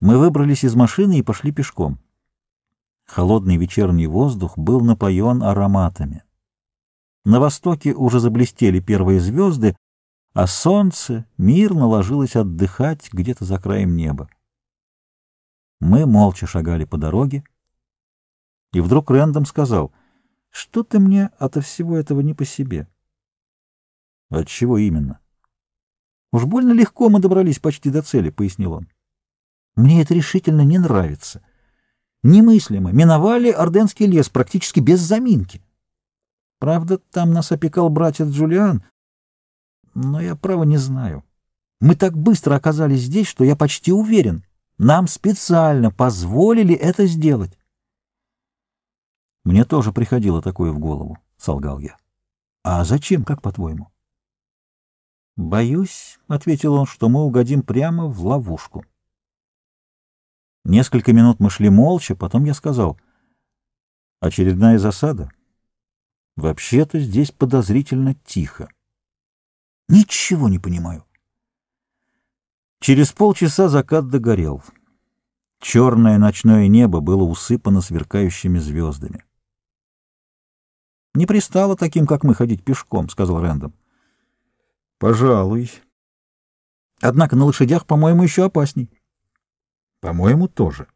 Мы выбрались из машины и пошли пешком. Холодный вечерний воздух был напоен ароматами. На востоке уже заблестели первые звезды, а солнце мирно ложилось отдыхать где-то за краем неба. Мы молча шагали по дороге, и вдруг Рэндом сказал, «Что ты мне ото всего этого не по себе?» «От чего именно?» «Уж больно легко мы добрались почти до цели», — пояснил он. «Мне это решительно не нравится. Немыслимо. Миновали Орденский лес практически без заминки. Правда, там нас опекал братец Джулиан, но я право не знаю. Мы так быстро оказались здесь, что я почти уверен, нам специально позволили это сделать». «Мне тоже приходило такое в голову», — солгал я. «А зачем, как по-твоему?» «Боюсь», — ответил он, — «что мы угодим прямо в ловушку». Несколько минут мы шли молча, потом я сказал, «Очередная засада? Вообще-то здесь подозрительно тихо». «Ничего не понимаю». Через полчаса закат догорел. Черное ночное небо было усыпано сверкающими звездами. «Не пристало таким, как мы, ходить пешком», — сказал Рэндом. Пожалуй. Однако на лошадях, по-моему, еще опасней. По-моему, тоже.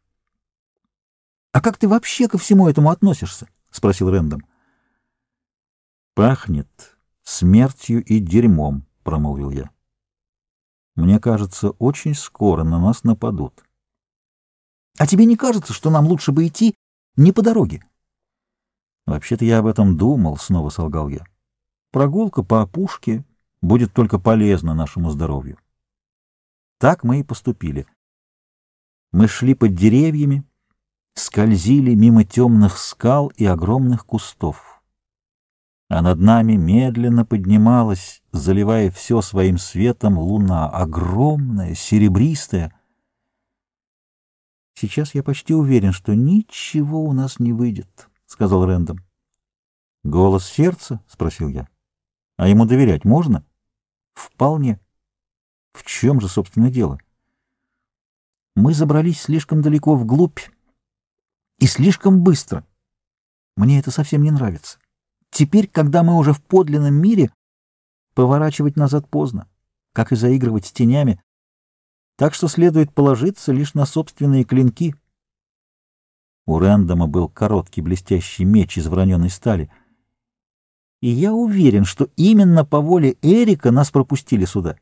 А как ты вообще ко всему этому относишься? Спросил Рэндом. Пахнет смертью и дерьмом, промолвил я. Мне кажется, очень скоро на нас нападут. А тебе не кажется, что нам лучше бы идти не по дороге? Вообще-то я об этом думал, снова солгал я. Прогулка по опушке будет только полезно нашему здоровью. Так мы и поступили. Мы шли под деревьями, скользили мимо темных скал и огромных кустов. А над нами медленно поднималась, заливая все своим светом, луна, огромная, серебристая. «Сейчас я почти уверен, что ничего у нас не выйдет», — сказал Рэндом. «Голос сердца?» — спросил я. «А ему доверять можно?» Вполне. В чем же, собственно, дело? Мы забрались слишком далеко вглубь и слишком быстро. Мне это совсем не нравится. Теперь, когда мы уже в подлинном мире, поворачивать назад поздно, как и заигрывать с тенями, так что следует положиться лишь на собственные клинки. У Рэндома был короткий блестящий меч из вороненой стали — и я уверен, что именно по воле Эрика нас пропустили сюда.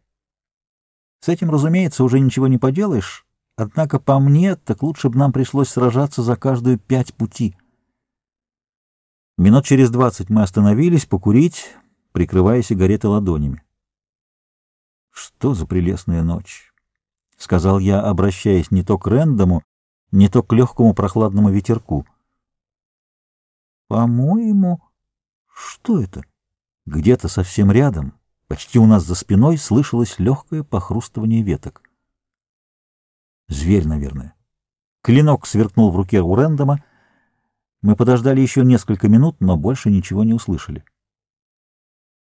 С этим, разумеется, уже ничего не поделаешь, однако по мне, так лучше бы нам пришлось сражаться за каждую пять пути. Минут через двадцать мы остановились покурить, прикрывая сигареты ладонями. «Что за прелестная ночь!» — сказал я, обращаясь не то к Рэндому, не то к легкому прохладному ветерку. «По-моему...» Что это? Где-то совсем рядом, почти у нас за спиной, слышалось легкое похрустывание веток. Зверь, наверное. Клинок сверкнул в руке у Рэндома. Мы подождали еще несколько минут, но больше ничего не услышали.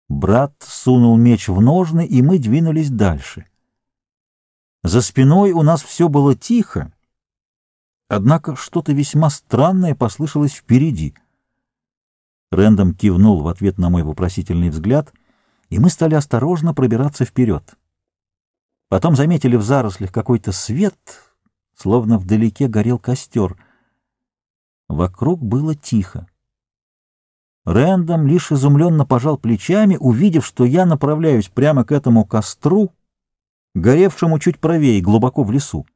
Брат сунул меч в ножны, и мы двинулись дальше. За спиной у нас все было тихо, однако что-то весьма странное послышалось впереди — Рэндом кивнул в ответ на мой вопросительный взгляд, и мы стали осторожно пробираться вперед. Потом заметили в зарослях какой-то свет, словно вдалеке горел костер. Вокруг было тихо. Рэндом лишь изумленно пожал плечами, увидев, что я направляюсь прямо к этому костру, горевшему чуть правее, глубоко в лесу.